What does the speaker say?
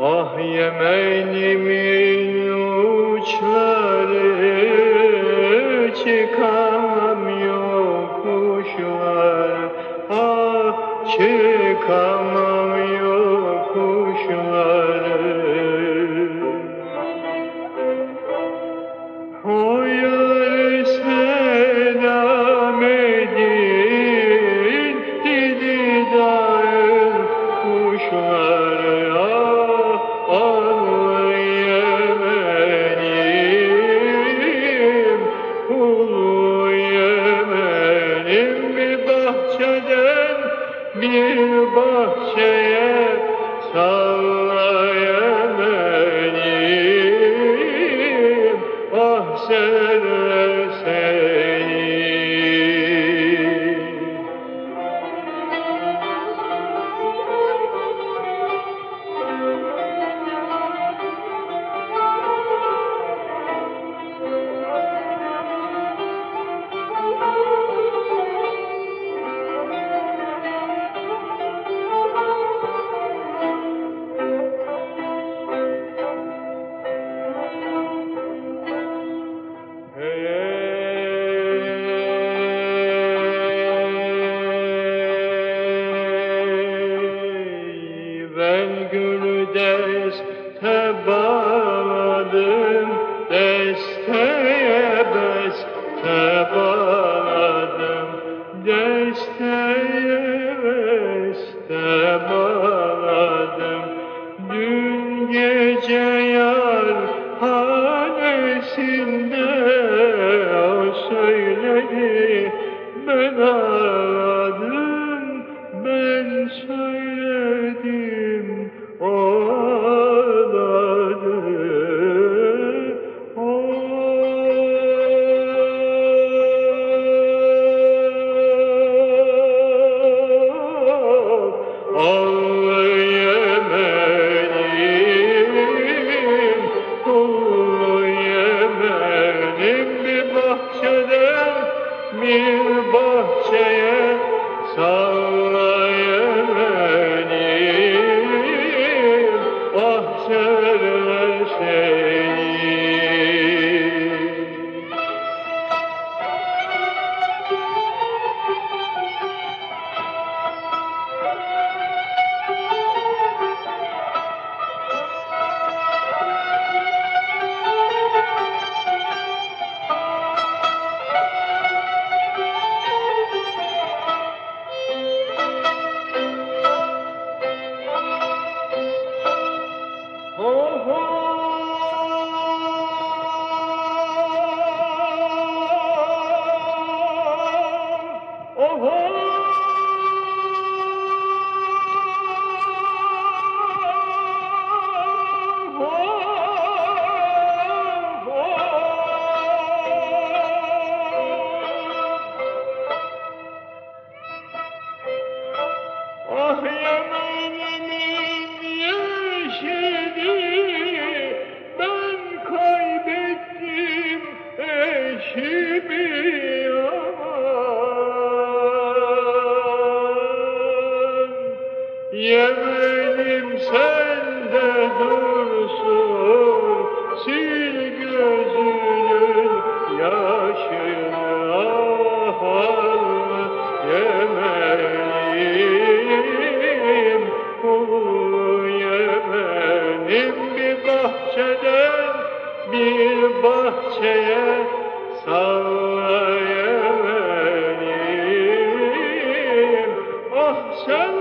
Ah Yemen'imin uçları çıkamıyor kuşlar Ah çıkamam yokuşları O bir bahçeye ben gülü deste bağladım, desteye beste bağladım, desteye beste bağladım. Dün gece yar hanesinde o söyledi, ben Yemenim sende dursun Sil gözünün yaşını Bin bir bahçeden bir bahçeye sallayıverim. Ah sen